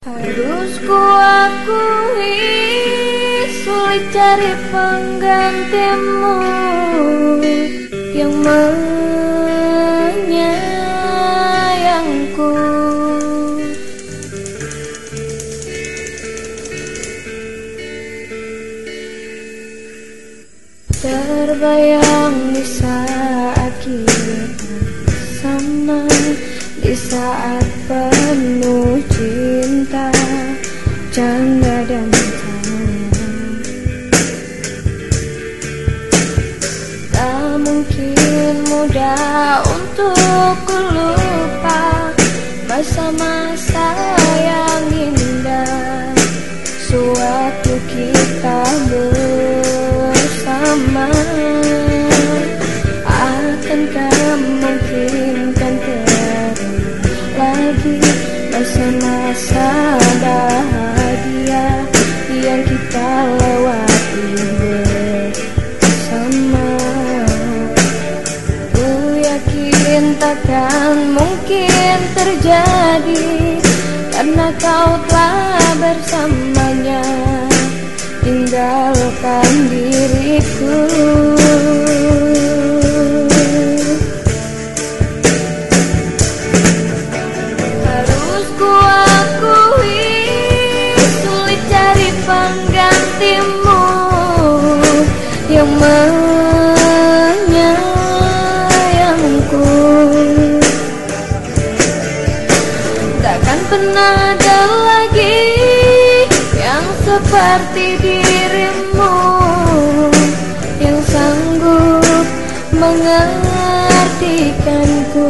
Harus ku akui sulit cari penggantimu yang menyayangku. Terbayang di saat kita sama Di saat ku lupa Masa-masa yang takkan mungkin terjadi Karena kau telah bersamanya. Tinggalkan diriku seperti dirimu yang sanggup mengartikanku.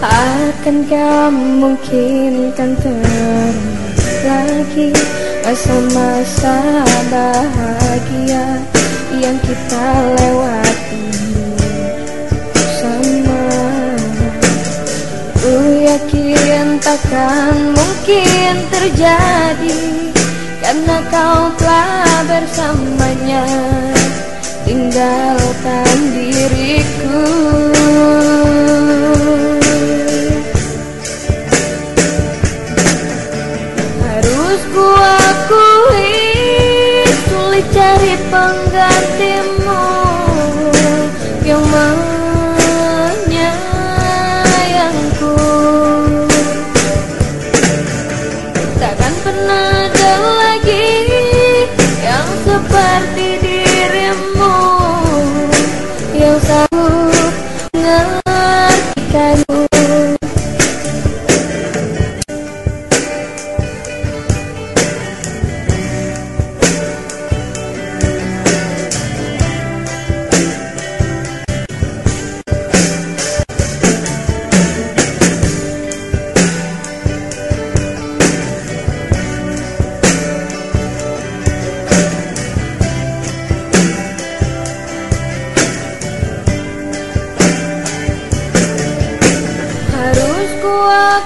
Akankah mungkin kan lagi masa-masa bahagia yang kita lewati takkan mungkin terjadi Karena kau telah bersamanya. Tinggalkan diriku. Harus ku akui Sulit cari penggantimu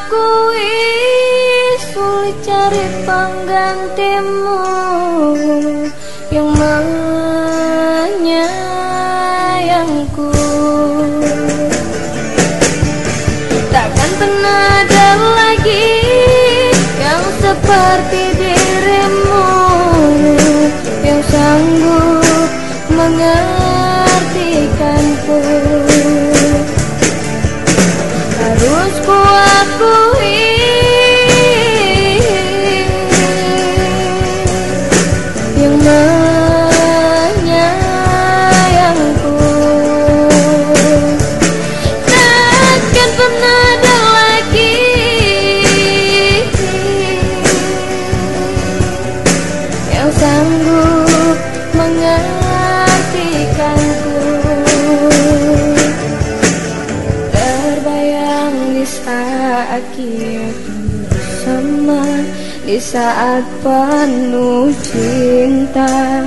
akui sulit cari penggantimu yang menyayangku. Takkan pernah ada lagi yang seperti dirimu yang sanggup mengartikanku kita bersama Di saat penuh cinta